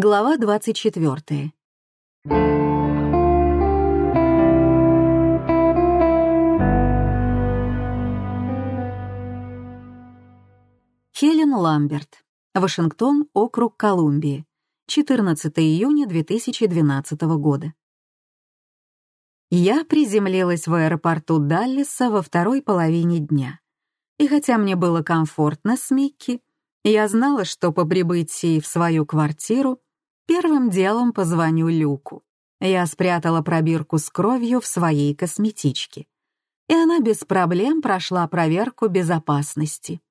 Глава 24. Хелен Ламберт. Вашингтон, округ Колумбия. 14 июня 2012 года. Я приземлилась в аэропорту Даллеса во второй половине дня. И хотя мне было комфортно с Микки, я знала, что по прибытии в свою квартиру первым делом позвоню Люку. Я спрятала пробирку с кровью в своей косметичке. И она без проблем прошла проверку безопасности.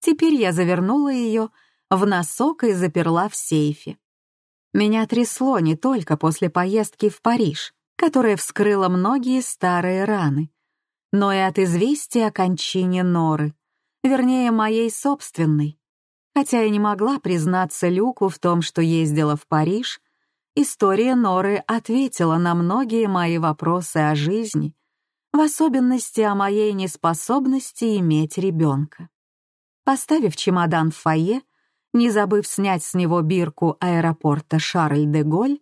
Теперь я завернула ее в носок и заперла в сейфе. Меня трясло не только после поездки в Париж, которая вскрыла многие старые раны, но и от известия о кончине Норы, вернее, моей собственной. Хотя я не могла признаться Люку в том, что ездила в Париж, история Норы ответила на многие мои вопросы о жизни, в особенности о моей неспособности иметь ребенка. Поставив чемодан в фойе, не забыв снять с него бирку аэропорта Шарль-де-Голь,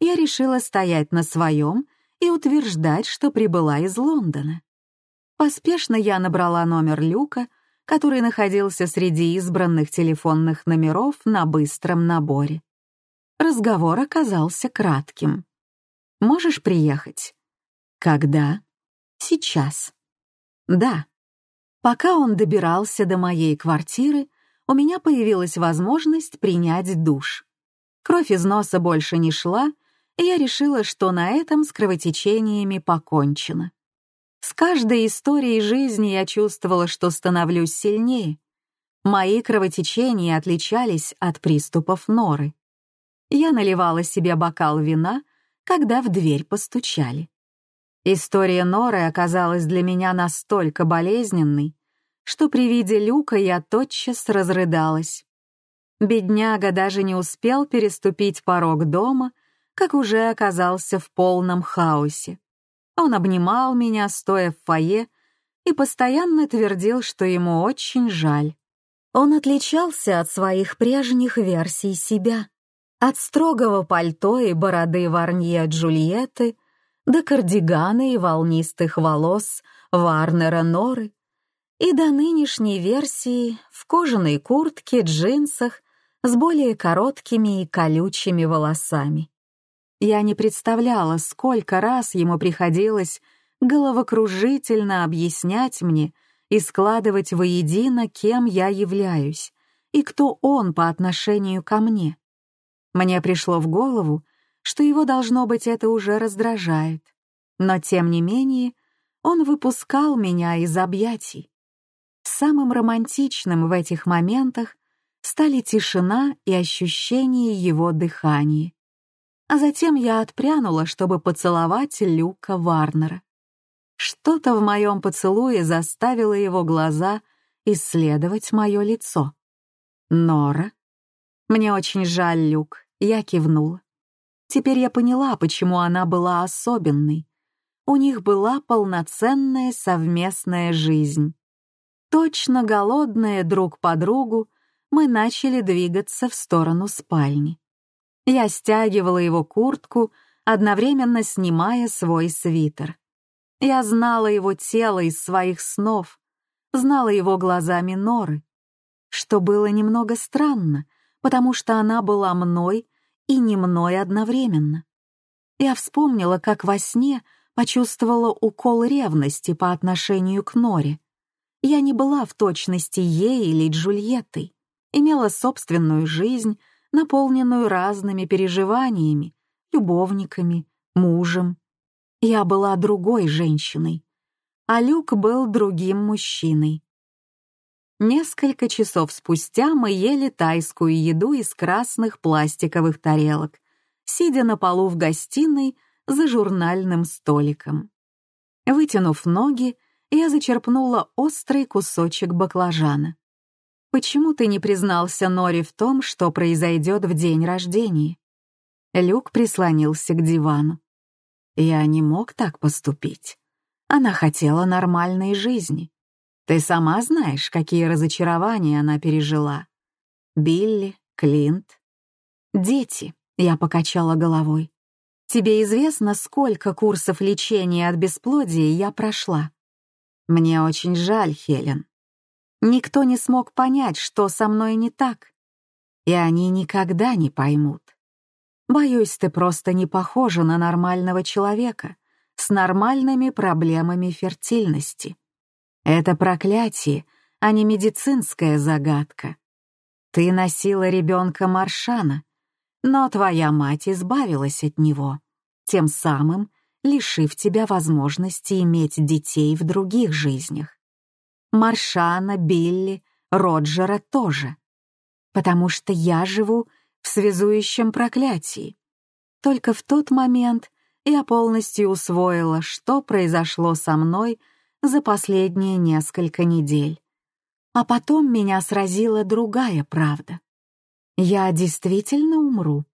я решила стоять на своем и утверждать, что прибыла из Лондона. Поспешно я набрала номер Люка — который находился среди избранных телефонных номеров на быстром наборе. Разговор оказался кратким. «Можешь приехать?» «Когда?» «Сейчас». «Да». Пока он добирался до моей квартиры, у меня появилась возможность принять душ. Кровь из носа больше не шла, и я решила, что на этом с кровотечениями покончено. С каждой историей жизни я чувствовала, что становлюсь сильнее. Мои кровотечения отличались от приступов норы. Я наливала себе бокал вина, когда в дверь постучали. История норы оказалась для меня настолько болезненной, что при виде люка я тотчас разрыдалась. Бедняга даже не успел переступить порог дома, как уже оказался в полном хаосе. Он обнимал меня, стоя в фойе, и постоянно твердил, что ему очень жаль. Он отличался от своих прежних версий себя. От строгого пальто и бороды Варнье Джульетты до кардигана и волнистых волос Варнера Норы и до нынешней версии в кожаной куртке, джинсах с более короткими и колючими волосами. Я не представляла, сколько раз ему приходилось головокружительно объяснять мне и складывать воедино, кем я являюсь и кто он по отношению ко мне. Мне пришло в голову, что его, должно быть, это уже раздражает. Но, тем не менее, он выпускал меня из объятий. Самым романтичным в этих моментах стали тишина и ощущение его дыхания а затем я отпрянула, чтобы поцеловать Люка Варнера. Что-то в моем поцелуе заставило его глаза исследовать мое лицо. «Нора?» «Мне очень жаль, Люк», — я кивнула. Теперь я поняла, почему она была особенной. У них была полноценная совместная жизнь. Точно голодные друг по другу, мы начали двигаться в сторону спальни. Я стягивала его куртку, одновременно снимая свой свитер. Я знала его тело из своих снов, знала его глазами Норы, что было немного странно, потому что она была мной и не мной одновременно. Я вспомнила, как во сне почувствовала укол ревности по отношению к Норе. Я не была в точности ей или Джульеттой, имела собственную жизнь, наполненную разными переживаниями, любовниками, мужем. Я была другой женщиной, а Люк был другим мужчиной. Несколько часов спустя мы ели тайскую еду из красных пластиковых тарелок, сидя на полу в гостиной за журнальным столиком. Вытянув ноги, я зачерпнула острый кусочек баклажана. Почему ты не признался Нори в том, что произойдет в день рождения? Люк прислонился к дивану. Я не мог так поступить. Она хотела нормальной жизни. Ты сама знаешь, какие разочарования она пережила. Билли, Клинт. «Дети», — я покачала головой. «Тебе известно, сколько курсов лечения от бесплодия я прошла?» «Мне очень жаль, Хелен. Никто не смог понять, что со мной не так. И они никогда не поймут. Боюсь, ты просто не похожа на нормального человека с нормальными проблемами фертильности. Это проклятие, а не медицинская загадка. Ты носила ребенка Маршана, но твоя мать избавилась от него, тем самым лишив тебя возможности иметь детей в других жизнях. Маршана, Билли, Роджера тоже. Потому что я живу в связующем проклятии. Только в тот момент я полностью усвоила, что произошло со мной за последние несколько недель. А потом меня сразила другая правда. Я действительно умру.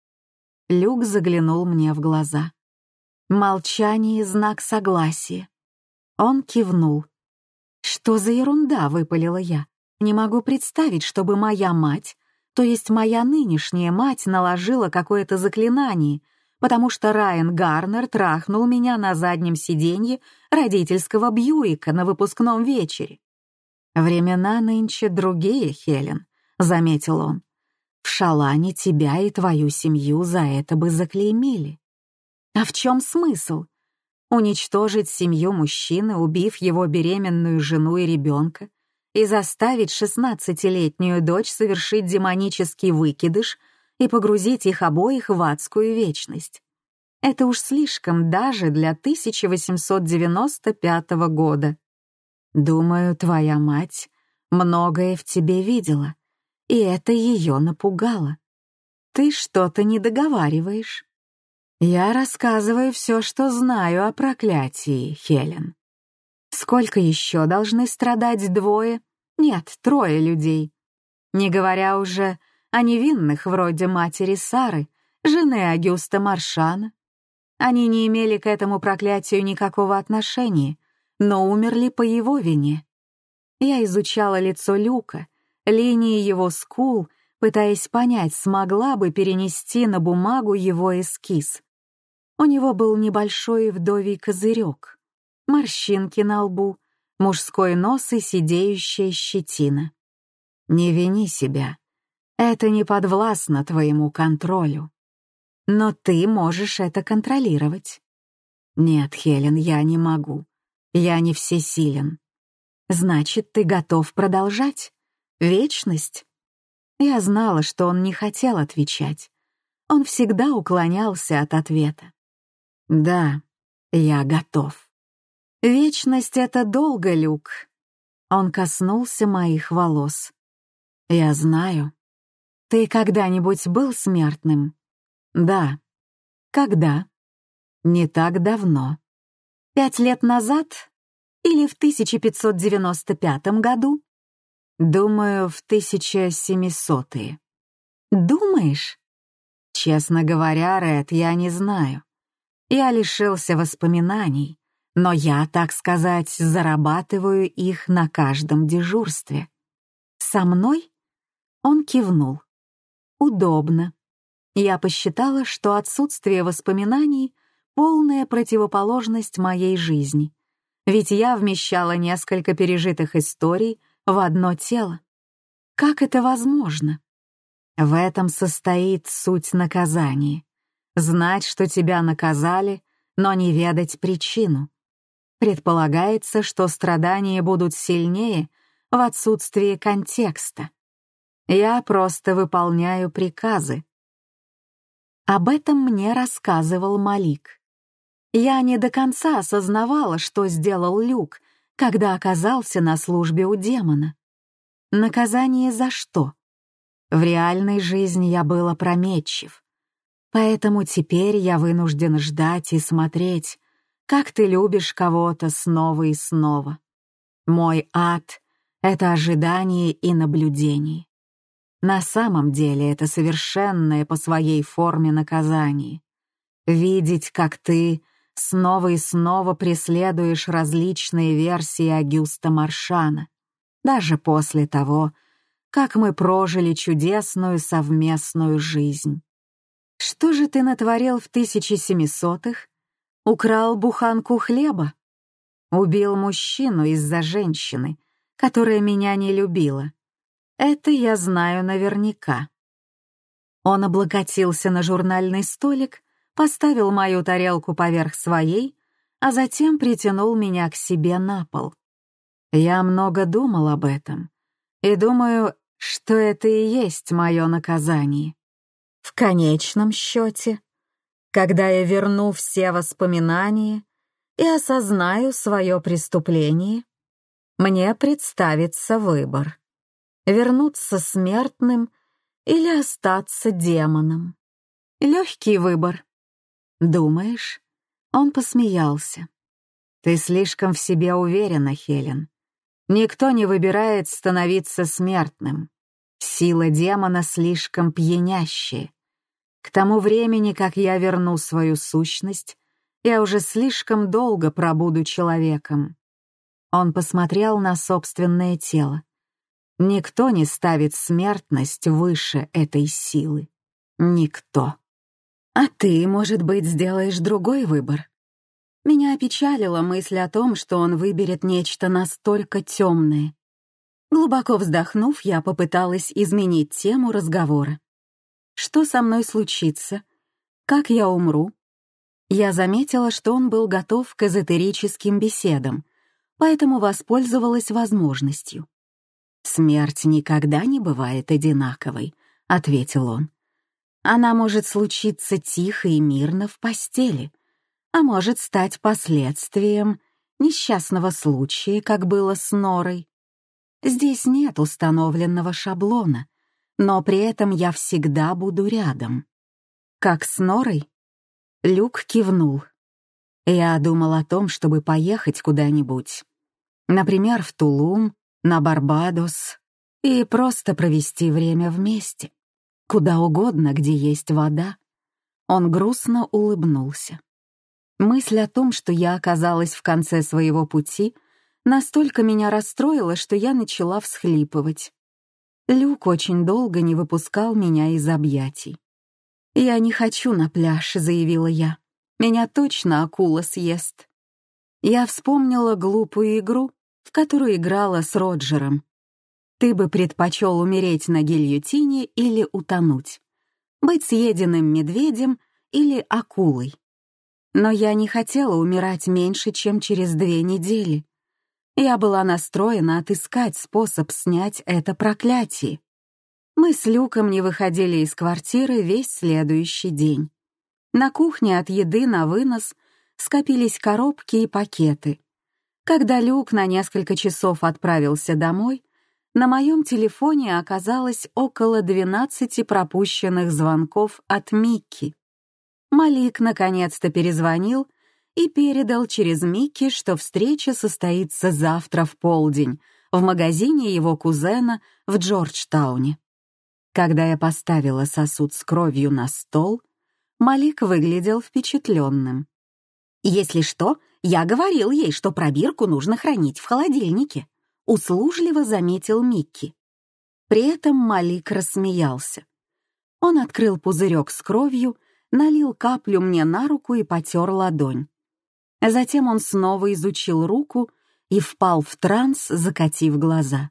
Люк заглянул мне в глаза. Молчание — знак согласия. Он кивнул. «Что за ерунда?» — выпалила я. «Не могу представить, чтобы моя мать, то есть моя нынешняя мать, наложила какое-то заклинание, потому что Райан Гарнер трахнул меня на заднем сиденье родительского Бьюика на выпускном вечере. «Времена нынче другие, Хелен», — заметил он. «В Шалане тебя и твою семью за это бы заклеймили». «А в чем смысл? Уничтожить семью мужчины, убив его беременную жену и ребенка, и заставить шестнадцатилетнюю дочь совершить демонический выкидыш — и погрузить их обоих в адскую вечность. Это уж слишком даже для 1895 года. Думаю, твоя мать многое в тебе видела, и это ее напугало. Ты что-то не договариваешь. Я рассказываю все, что знаю о проклятии, Хелен. Сколько еще должны страдать двое? Нет, трое людей. Не говоря уже а невинных вроде матери Сары, жены Агюста Маршана. Они не имели к этому проклятию никакого отношения, но умерли по его вине. Я изучала лицо Люка, линии его скул, пытаясь понять, смогла бы перенести на бумагу его эскиз. У него был небольшой вдовий козырек, морщинки на лбу, мужской нос и сидеющая щетина. «Не вини себя», это не подвластно твоему контролю. Но ты можешь это контролировать. Нет, Хелен, я не могу. Я не всесилен. Значит, ты готов продолжать? Вечность? Я знала, что он не хотел отвечать. Он всегда уклонялся от ответа. Да, я готов. Вечность — это долго, Люк. Он коснулся моих волос. Я знаю. Ты когда-нибудь был смертным? Да. Когда? Не так давно. Пять лет назад? Или в 1595 году? Думаю, в 1700-е. Думаешь? Честно говоря, Ред, я не знаю. Я лишился воспоминаний, но я, так сказать, зарабатываю их на каждом дежурстве. Со мной? Он кивнул. Удобно. Я посчитала, что отсутствие воспоминаний — полная противоположность моей жизни, ведь я вмещала несколько пережитых историй в одно тело. Как это возможно? В этом состоит суть наказания. Знать, что тебя наказали, но не ведать причину. Предполагается, что страдания будут сильнее в отсутствии контекста. Я просто выполняю приказы. Об этом мне рассказывал Малик. Я не до конца осознавала, что сделал Люк, когда оказался на службе у демона. Наказание за что? В реальной жизни я был опрометчив. Поэтому теперь я вынужден ждать и смотреть, как ты любишь кого-то снова и снова. Мой ад — это ожидание и наблюдение. На самом деле это совершенное по своей форме наказание. Видеть, как ты снова и снова преследуешь различные версии Агюста Маршана, даже после того, как мы прожили чудесную совместную жизнь. Что же ты натворил в 1700-х? Украл буханку хлеба? Убил мужчину из-за женщины, которая меня не любила. Это я знаю наверняка. Он облокотился на журнальный столик, поставил мою тарелку поверх своей, а затем притянул меня к себе на пол. Я много думал об этом и думаю, что это и есть мое наказание. В конечном счете, когда я верну все воспоминания и осознаю свое преступление, мне представится выбор — вернуться смертным или остаться демоном. Легкий выбор. Думаешь? Он посмеялся. Ты слишком в себе уверена, Хелен. Никто не выбирает становиться смертным. Сила демона слишком пьянящая. К тому времени, как я верну свою сущность, я уже слишком долго пробуду человеком. Он посмотрел на собственное тело. Никто не ставит смертность выше этой силы. Никто. А ты, может быть, сделаешь другой выбор. Меня опечалила мысль о том, что он выберет нечто настолько темное. Глубоко вздохнув, я попыталась изменить тему разговора. Что со мной случится? Как я умру? Я заметила, что он был готов к эзотерическим беседам, поэтому воспользовалась возможностью. «Смерть никогда не бывает одинаковой», — ответил он. «Она может случиться тихо и мирно в постели, а может стать последствием несчастного случая, как было с Норой. Здесь нет установленного шаблона, но при этом я всегда буду рядом. Как с Норой?» Люк кивнул. Я думал о том, чтобы поехать куда-нибудь. Например, в Тулум, на Барбадос, и просто провести время вместе. Куда угодно, где есть вода. Он грустно улыбнулся. Мысль о том, что я оказалась в конце своего пути, настолько меня расстроила, что я начала всхлипывать. Люк очень долго не выпускал меня из объятий. «Я не хочу на пляж», — заявила я. «Меня точно акула съест». Я вспомнила глупую игру, в которую играла с Роджером. Ты бы предпочел умереть на гильотине или утонуть, быть съеденным медведем или акулой. Но я не хотела умирать меньше, чем через две недели. Я была настроена отыскать способ снять это проклятие. Мы с Люком не выходили из квартиры весь следующий день. На кухне от еды на вынос скопились коробки и пакеты. Когда Люк на несколько часов отправился домой, на моем телефоне оказалось около 12 пропущенных звонков от Микки. Малик наконец-то перезвонил и передал через Микки, что встреча состоится завтра в полдень в магазине его кузена в Джорджтауне. Когда я поставила сосуд с кровью на стол, Малик выглядел впечатленным. «Если что, я говорил ей, что пробирку нужно хранить в холодильнике», — услужливо заметил Микки. При этом Малик рассмеялся. Он открыл пузырек с кровью, налил каплю мне на руку и потер ладонь. Затем он снова изучил руку и впал в транс, закатив глаза.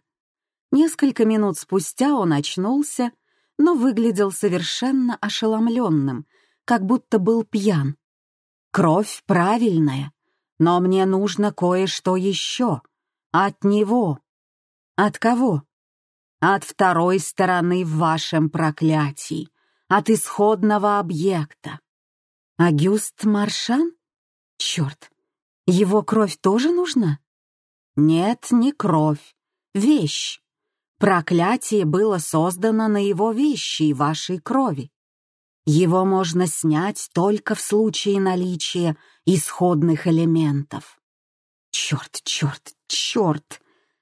Несколько минут спустя он очнулся, но выглядел совершенно ошеломленным, как будто был пьян. Кровь правильная, но мне нужно кое-что еще. От него. От кого? От второй стороны в вашем проклятии, от исходного объекта. Агюст Маршан? Черт, его кровь тоже нужна? Нет, не кровь, вещь. Проклятие было создано на его вещи и вашей крови. Его можно снять только в случае наличия исходных элементов. Черт, черт, черт!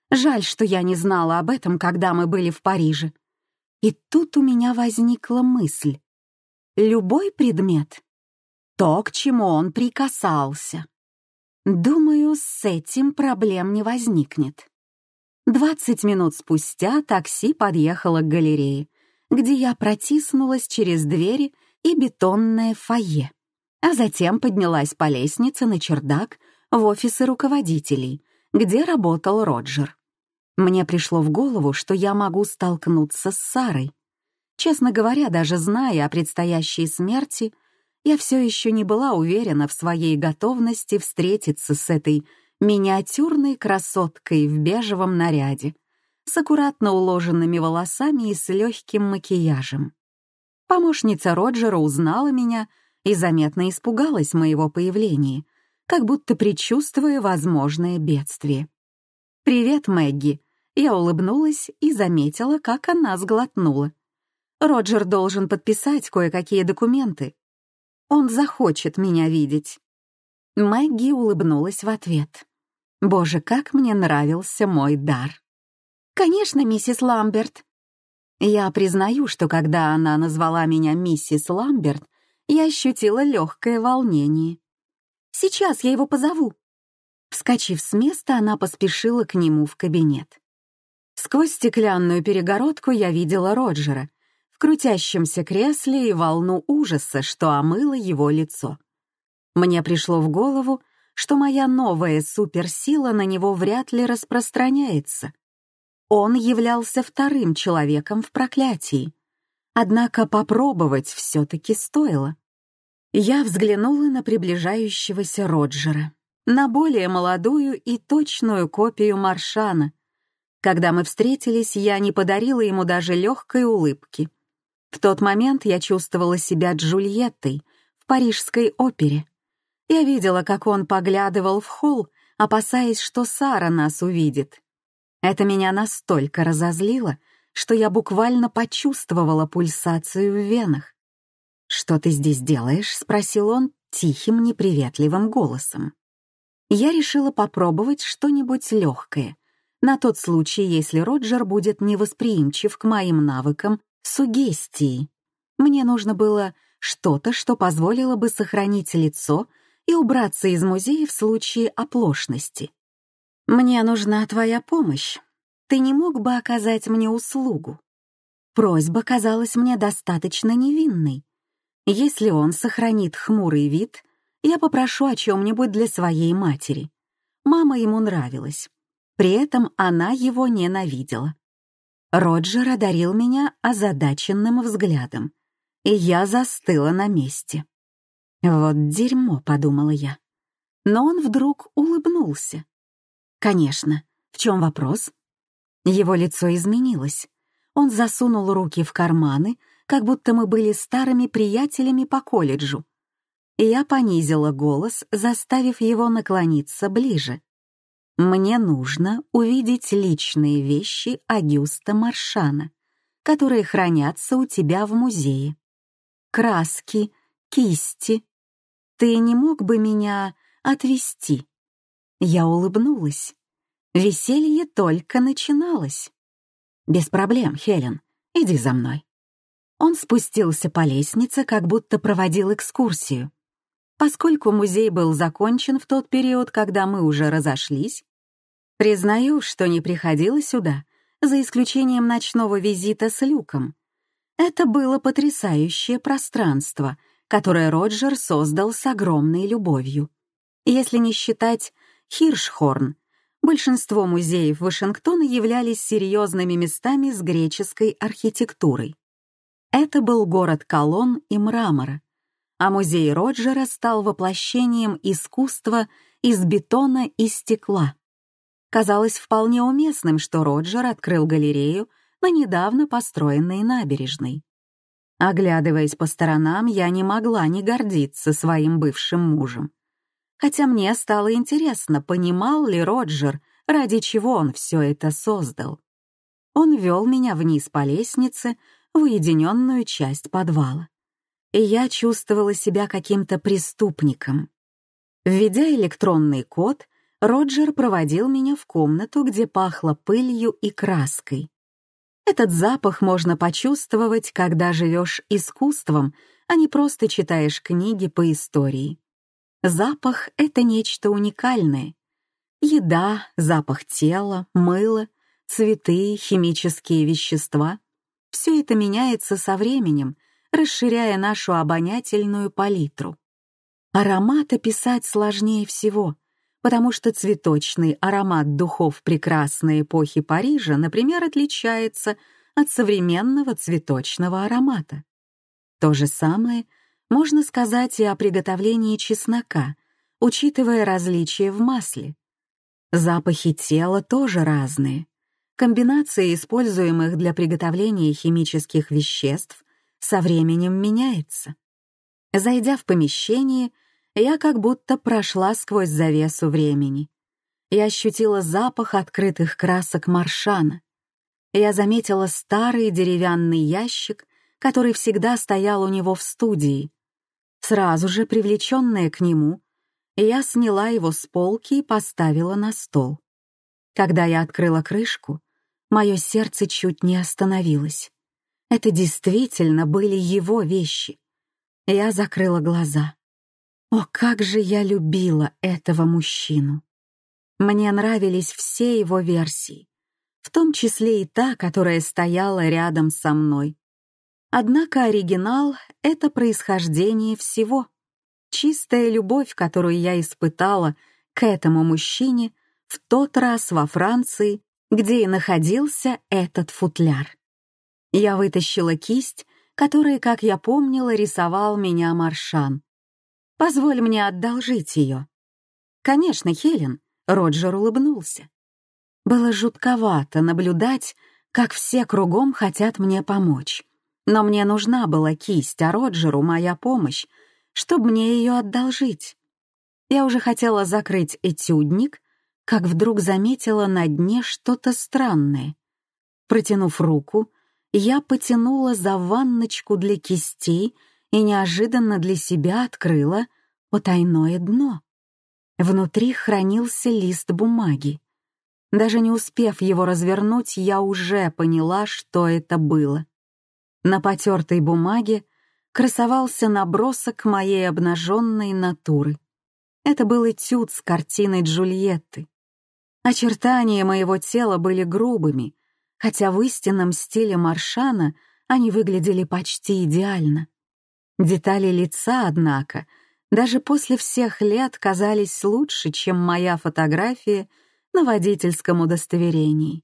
Жаль, что я не знала об этом, когда мы были в Париже. И тут у меня возникла мысль. Любой предмет — то, к чему он прикасался. Думаю, с этим проблем не возникнет. Двадцать минут спустя такси подъехало к галерее, где я протиснулась через двери и бетонное фойе, а затем поднялась по лестнице на чердак в офисы руководителей, где работал Роджер. Мне пришло в голову, что я могу столкнуться с Сарой. Честно говоря, даже зная о предстоящей смерти, я все еще не была уверена в своей готовности встретиться с этой миниатюрной красоткой в бежевом наряде, с аккуратно уложенными волосами и с легким макияжем. Помощница Роджера узнала меня и заметно испугалась моего появления, как будто предчувствуя возможное бедствие. «Привет, Мэгги!» Я улыбнулась и заметила, как она сглотнула. Роджер должен подписать кое-какие документы. Он захочет меня видеть. Мэгги улыбнулась в ответ. Боже, как мне нравился мой дар. «Конечно, миссис Ламберт». Я признаю, что когда она назвала меня миссис Ламберт, я ощутила легкое волнение. «Сейчас я его позову». Вскочив с места, она поспешила к нему в кабинет. Сквозь стеклянную перегородку я видела Роджера крутящемся кресле и волну ужаса, что омыло его лицо. Мне пришло в голову, что моя новая суперсила на него вряд ли распространяется. Он являлся вторым человеком в проклятии. Однако попробовать все-таки стоило. Я взглянула на приближающегося Роджера, на более молодую и точную копию Маршана. Когда мы встретились, я не подарила ему даже легкой улыбки. В тот момент я чувствовала себя Джульеттой в парижской опере. Я видела, как он поглядывал в холл, опасаясь, что Сара нас увидит. Это меня настолько разозлило, что я буквально почувствовала пульсацию в венах. «Что ты здесь делаешь?» — спросил он тихим, неприветливым голосом. Я решила попробовать что-нибудь легкое, на тот случай, если Роджер будет невосприимчив к моим навыкам сугестии. Мне нужно было что-то, что позволило бы сохранить лицо и убраться из музея в случае оплошности. «Мне нужна твоя помощь. Ты не мог бы оказать мне услугу?» Просьба казалась мне достаточно невинной. Если он сохранит хмурый вид, я попрошу о чем-нибудь для своей матери. Мама ему нравилась. При этом она его ненавидела. Роджер одарил меня озадаченным взглядом, и я застыла на месте. «Вот дерьмо», — подумала я. Но он вдруг улыбнулся. «Конечно. В чем вопрос?» Его лицо изменилось. Он засунул руки в карманы, как будто мы были старыми приятелями по колледжу. И я понизила голос, заставив его наклониться ближе. «Мне нужно увидеть личные вещи Агюста Маршана, которые хранятся у тебя в музее. Краски, кисти. Ты не мог бы меня отвезти?» Я улыбнулась. Веселье только начиналось. «Без проблем, Хелен. Иди за мной». Он спустился по лестнице, как будто проводил экскурсию. Поскольку музей был закончен в тот период, когда мы уже разошлись, признаю, что не приходила сюда, за исключением ночного визита с Люком. Это было потрясающее пространство, которое Роджер создал с огромной любовью. Если не считать Хиршхорн. Большинство музеев Вашингтона являлись серьезными местами с греческой архитектурой. Это был город колонн и мрамора, а музей Роджера стал воплощением искусства из бетона и стекла. Казалось вполне уместным, что Роджер открыл галерею на недавно построенной набережной. Оглядываясь по сторонам, я не могла не гордиться своим бывшим мужем хотя мне стало интересно, понимал ли Роджер, ради чего он все это создал. Он вел меня вниз по лестнице в уединенную часть подвала. И я чувствовала себя каким-то преступником. Введя электронный код, Роджер проводил меня в комнату, где пахло пылью и краской. Этот запах можно почувствовать, когда живешь искусством, а не просто читаешь книги по истории. Запах — это нечто уникальное. Еда, запах тела, мыло, цветы, химические вещества — все это меняется со временем, расширяя нашу обонятельную палитру. Аромат описать сложнее всего, потому что цветочный аромат духов прекрасной эпохи Парижа, например, отличается от современного цветочного аромата. То же самое можно сказать и о приготовлении чеснока, учитывая различия в масле. Запахи тела тоже разные. Комбинация используемых для приготовления химических веществ со временем меняется. Зайдя в помещение, я как будто прошла сквозь завесу времени. Я ощутила запах открытых красок маршана. Я заметила старый деревянный ящик, который всегда стоял у него в студии. Сразу же, привлеченная к нему, я сняла его с полки и поставила на стол. Когда я открыла крышку, мое сердце чуть не остановилось. Это действительно были его вещи. Я закрыла глаза. О, как же я любила этого мужчину! Мне нравились все его версии, в том числе и та, которая стояла рядом со мной. Однако оригинал — это происхождение всего. Чистая любовь, которую я испытала к этому мужчине в тот раз во Франции, где и находился этот футляр. Я вытащила кисть, которой, как я помнила, рисовал меня Маршан, Позволь мне одолжить ее». «Конечно, Хелен», — Роджер улыбнулся. Было жутковато наблюдать, как все кругом хотят мне помочь. Но мне нужна была кисть, а Роджеру моя помощь, чтобы мне ее одолжить. Я уже хотела закрыть этюдник, как вдруг заметила на дне что-то странное. Протянув руку, я потянула за ванночку для кистей и неожиданно для себя открыла потайное дно. Внутри хранился лист бумаги. Даже не успев его развернуть, я уже поняла, что это было. На потертой бумаге красовался набросок моей обнаженной натуры. Это был этюд с картиной Джульетты. Очертания моего тела были грубыми, хотя в истинном стиле Маршана они выглядели почти идеально. Детали лица, однако, даже после всех лет казались лучше, чем моя фотография на водительском удостоверении.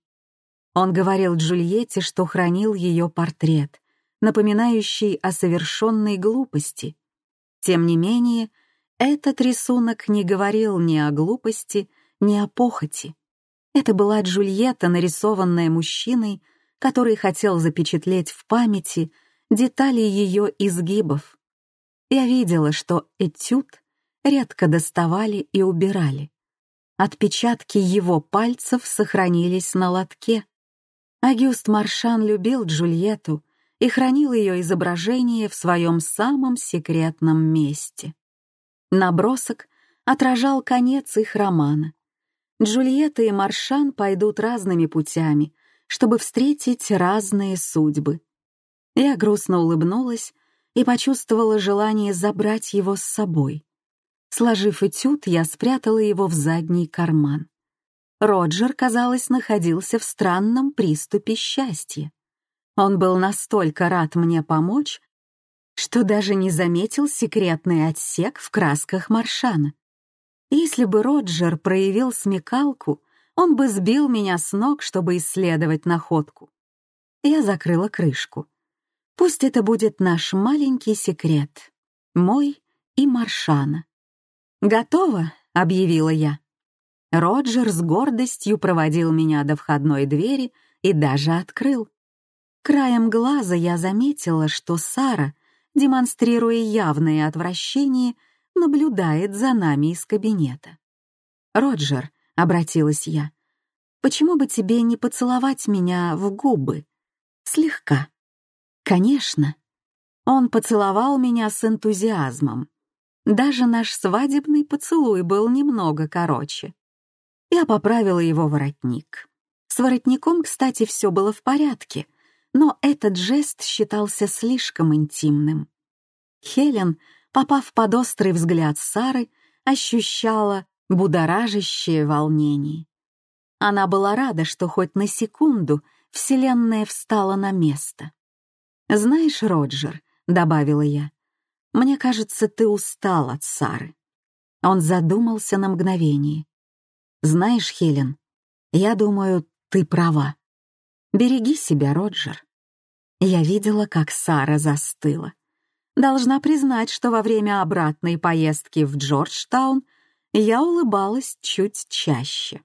Он говорил Джульетте, что хранил ее портрет, напоминающий о совершенной глупости. Тем не менее, этот рисунок не говорил ни о глупости, ни о похоти. Это была Джульетта, нарисованная мужчиной, который хотел запечатлеть в памяти детали ее изгибов. Я видела, что этюд редко доставали и убирали. Отпечатки его пальцев сохранились на лотке. Агюст Маршан любил Джульетту и хранил ее изображение в своем самом секретном месте. Набросок отражал конец их романа. Джульетта и Маршан пойдут разными путями, чтобы встретить разные судьбы. Я грустно улыбнулась и почувствовала желание забрать его с собой. Сложив этюд, я спрятала его в задний карман. Роджер, казалось, находился в странном приступе счастья. Он был настолько рад мне помочь, что даже не заметил секретный отсек в красках Маршана. Если бы Роджер проявил смекалку, он бы сбил меня с ног, чтобы исследовать находку. Я закрыла крышку. Пусть это будет наш маленький секрет. Мой и Маршана. «Готово», — объявила я. Роджер с гордостью проводил меня до входной двери и даже открыл. Краем глаза я заметила, что Сара, демонстрируя явное отвращение, наблюдает за нами из кабинета. «Роджер», — обратилась я, — «почему бы тебе не поцеловать меня в губы? Слегка». Конечно. Он поцеловал меня с энтузиазмом. Даже наш свадебный поцелуй был немного короче. Я поправила его воротник. С воротником, кстати, все было в порядке, но этот жест считался слишком интимным. Хелен, попав под острый взгляд Сары, ощущала будоражащее волнение. Она была рада, что хоть на секунду Вселенная встала на место. «Знаешь, Роджер», — добавила я. «Мне кажется, ты устал от Сары». Он задумался на мгновение. «Знаешь, Хелен, я думаю, ты права. Береги себя, Роджер». Я видела, как Сара застыла. Должна признать, что во время обратной поездки в Джорджтаун я улыбалась чуть чаще.